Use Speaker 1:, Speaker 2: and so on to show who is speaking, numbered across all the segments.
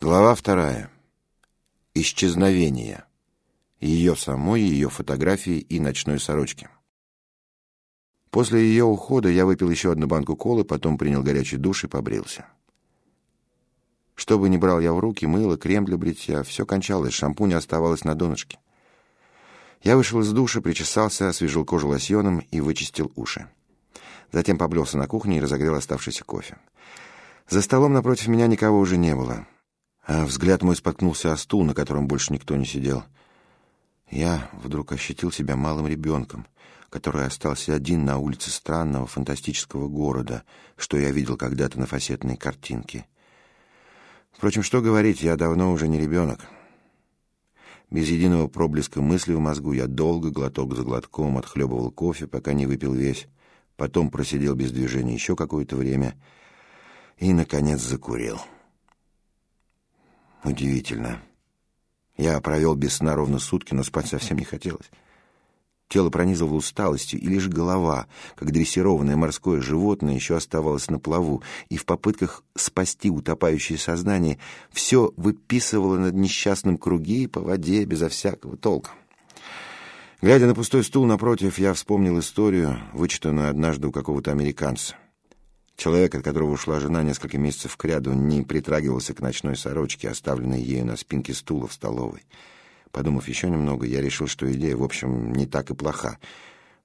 Speaker 1: Глава вторая. Исчезновение. Ее самой, ее фотографии и ночной сорочки. После ее ухода я выпил еще одну банку колы, потом принял горячий душ и побрился. Что бы ни брал я в руки, мыло, крем для бритья, все кончалось, шампунь оставалось на донышке. Я вышел из душа, причесался, освежил кожу лосьоном и вычистил уши. Затем поблелся на кухне и разогрел оставшийся кофе. За столом напротив меня никого уже не было. А взгляд мой споткнулся о стул, на котором больше никто не сидел. Я вдруг ощутил себя малым ребенком, который остался один на улице странного фантастического города, что я видел когда-то на фасетной картинке. Впрочем, что говорить, я давно уже не ребенок. Без единого проблеска мысли в мозгу я долго, глоток за глотком, отхлебывал кофе, пока не выпил весь. Потом просидел без движения еще какое-то время и, наконец, закурил. Удивительно. Я провел без сна ровно сутки, но спать совсем не хотелось. Тело пронизывало усталостью, и лишь голова, как дрессированное морское животное, еще оставалась на плаву, и в попытках спасти утопающее сознание все выписывало над несчастным круги по воде безо всякого толка. Глядя на пустой стул напротив, я вспомнил историю, вычитанную однажды у какого-то американца. Человек, от которого ушла жена несколько месяцев кряду, не притрагивался к ночной сорочке, оставленной ею на спинке стула в столовой. Подумав еще немного, я решил, что идея, в общем, не так и плоха.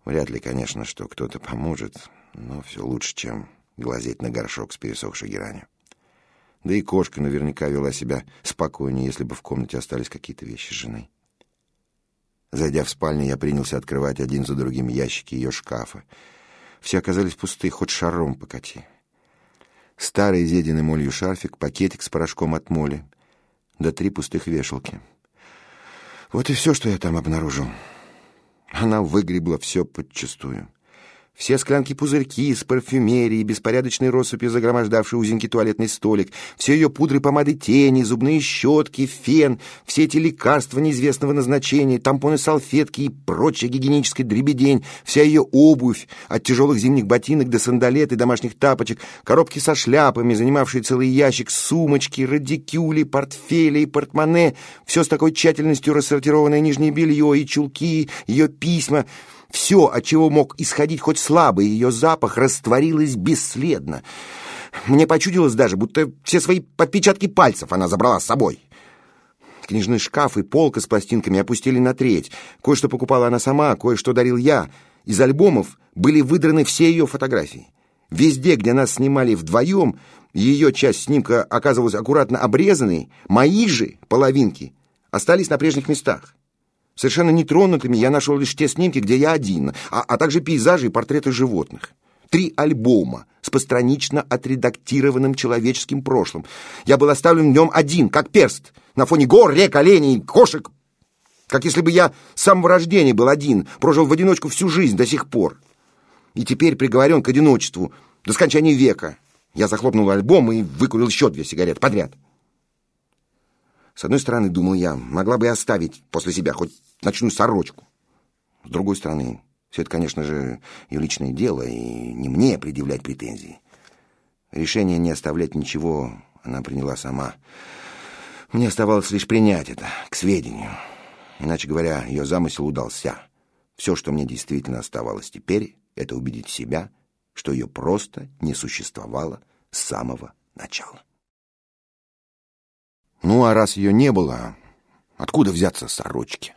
Speaker 1: Вряд ли, конечно, что кто-то поможет, но все лучше, чем глазеть на горшок с пересохшей геранью. Да и кошка наверняка вела себя спокойнее, если бы в комнате остались какие-то вещи жены. Зайдя в спальню, я принялся открывать один за другим ящики ее шкафа. Все оказались пусты, хоть шаром покати. Старый изъеденный молью шарфик, пакетик с порошком от моли, да три пустых вешалки. Вот и все, что я там обнаружил. Она выгребла все подчистую. Все склянки-пузырьки с парфюмерией, беспорядочной россыпью загромождавший узенький туалетный столик, все ее пудры, помады, тени, зубные щетки, фен, все эти лекарства неизвестного назначения, тампоны, салфетки и прочая гигиеническая дребедень, вся ее обувь, от тяжелых зимних ботинок до сандалет и домашних тапочек, коробки со шляпами, занимавшие целый ящик, сумочки, радикюли, портфели и портмоне, все с такой тщательностью рассортированное нижнее белье и чулки, ее письма — все, от чего мог исходить хоть слабый ее запах, растворилось бесследно. Мне почудилось даже, будто все свои подпечатки пальцев она забрала с собой. Книжный шкаф и полка с пластинками опустили на треть. Кое-что покупала она сама, кое-что дарил я. Из альбомов были выдраны все ее фотографии. Везде, где нас снимали вдвоем, ее часть снимка оказывалась аккуратно обрезанной, мои же половинки остались на прежних местах. Совершенно нетронутыми я нашел лишь те снимки, где я один, а, а также пейзажи и портреты животных. Три альбома с постранично отредактированным человеческим прошлым. Я был оставлен в нем один, как перст, на фоне гор, рек, оленей, кошек. Как если бы я с самого рождения был один, прожил в одиночку всю жизнь до сих пор. И теперь приговорен к одиночеству до скончания века. Я захлопнул альбом и выкурил еще две сигареты подряд. С одной стороны, думал я, могла бы и оставить после себя хоть ночную сорочку. С другой стороны, все это, конечно же, ее личное дело, и не мне предъявлять претензии. Решение не оставлять ничего она приняла сама. Мне оставалось лишь принять это к сведению. Иначе говоря, ее замысел удался. Все, что мне действительно оставалось теперь, это убедить себя, что ее просто не существовало с самого начала. Ну, а раз ее не было, откуда взяться сорочки?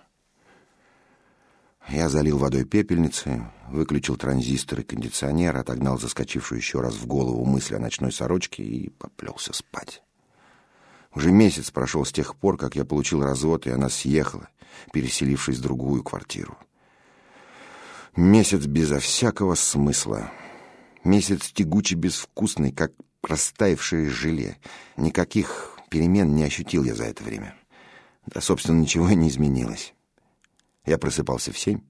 Speaker 1: Я залил водой пепельницы, выключил транзистор и кондиционер, отогнал заскочившую еще раз в голову мысль о ночной сорочке и поплелся спать. Уже месяц прошел с тех пор, как я получил развод, и она съехала, переселившись в другую квартиру. Месяц безо всякого смысла. Месяц тягучий безвкусный, как растаявшее желе. Никаких перемен не ощутил я за это время. Да, собственно, ничего и не изменилось. Я просыпался в семь,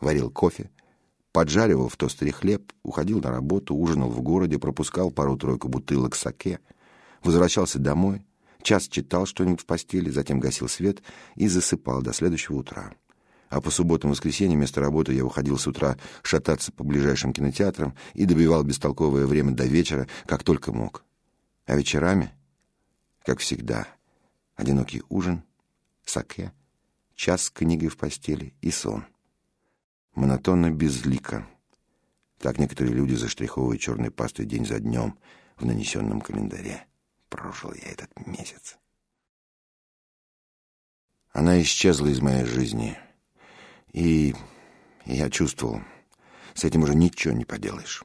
Speaker 1: варил кофе, поджаривал в тостере хлеб, уходил на работу, ужинал в городе, пропускал пару-тройку бутылок саке, возвращался домой, час читал что-нибудь в постели, затем гасил свет и засыпал до следующего утра. А по субботам и воскресеньям вместо работы я уходил с утра шататься по ближайшим кинотеатрам и добивал бестолковое время до вечера, как только мог. А вечерами как всегда, Одинокий ужин, саке, час с книгой в постели и сон. Монотонно безлико. Так некоторые люди заштриховывают черной пастой день за днем в нанесенном календаре. Прожил я этот месяц. Она исчезла из моей жизни. И я чувствовал, с этим уже ничего не поделаешь.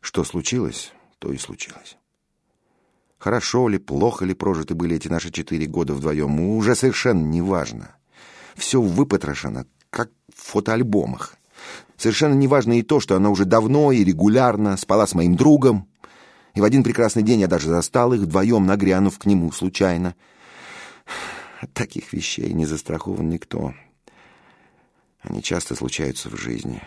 Speaker 1: Что случилось, то и случилось. Хорошо ли, плохо ли прожиты были эти наши четыре года вдвоем, уже совершенно не важно. Все выпотрошено, как в фотоальбомах. Совершенно не важно и то, что она уже давно и регулярно спала с моим другом. И в один прекрасный день я даже застал их вдвоем, нагрянув к нему случайно. От таких вещей не застрахован никто. Они часто случаются в жизни.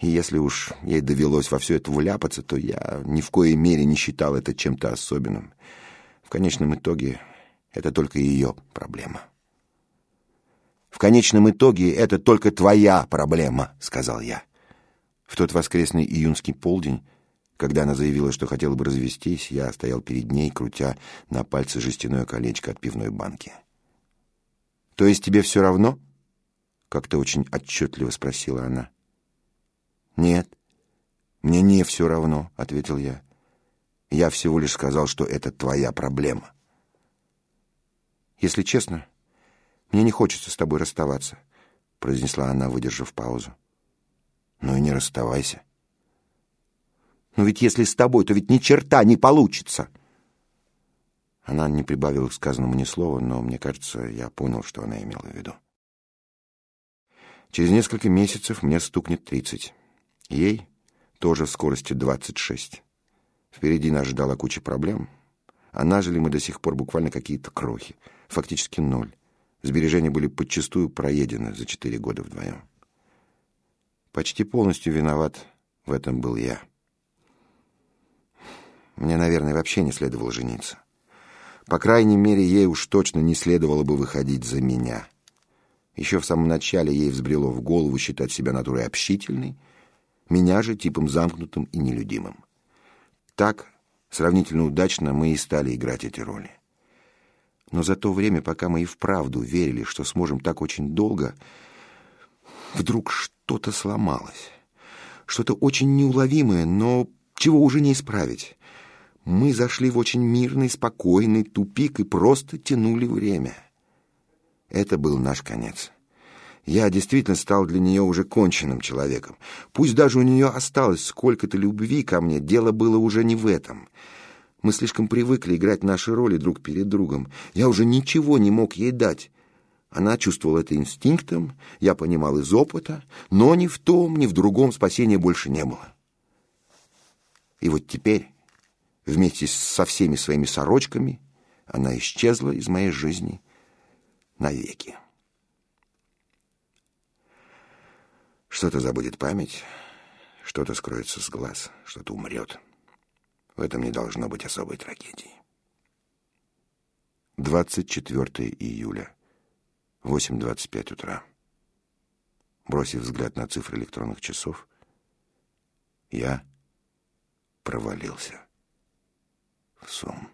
Speaker 1: И если уж ей довелось во все это вляпаться, то я ни в коей мере не считал это чем-то особенным. В конечном итоге это только ее проблема. «В конечном итоге это только твоя проблема», — сказал я. В тот воскресный июньский полдень, когда она заявила, что хотела бы развестись, я стоял перед ней, крутя на пальце жестяное колечко от пивной банки. «То есть тебе все равно?» — как-то очень отчетливо спросила она. «Нет, мне не все равно», — ответил я. «Я всего лишь сказал, что это твоя проблема». «Если честно, мне не хочется с тобой расставаться», — произнесла она, выдержав паузу. «Ну и не расставайся». «Но ведь если с тобой, то ведь ни черта не получится!» Она не прибавила к сказанному ни слова, но, мне кажется, я понял, что она имела в виду. Через несколько месяцев мне стукнет тридцать. Ей тоже в скорости 26. Впереди нас ждала куча проблем, а нажили мы до сих пор буквально какие-то крохи, фактически ноль. Сбережения были подчастую проедены за четыре года вдвоем. Почти полностью виноват в этом был я. Мне, наверное, вообще не следовало жениться. По крайней мере, ей уж точно не следовало бы выходить за меня. Еще в самом начале ей взбрело в голову считать себя натурой общительной, меня же типом замкнутым и нелюдимым. Так, сравнительно удачно, мы и стали играть эти роли. Но за то время, пока мы и вправду верили, что сможем так очень долго, вдруг что-то сломалось. Что-то очень неуловимое, но чего уже не исправить. Мы зашли в очень мирный, спокойный тупик и просто тянули время. Это был наш конец. Я действительно стал для нее уже конченным человеком. Пусть даже у нее осталось сколько-то любви ко мне, дело было уже не в этом. Мы слишком привыкли играть наши роли друг перед другом. Я уже ничего не мог ей дать. Она чувствовала это инстинктом, я понимал из опыта, но ни в том, ни в другом спасения больше не было. И вот теперь, вместе со всеми своими сорочками, она исчезла из моей жизни навеки. Что-то забудет память, что-то скроется с глаз, что-то умрет. В этом не должно быть особой трагедии. 24 июля, 8.25 утра. Бросив взгляд на цифры электронных часов, я провалился в сон.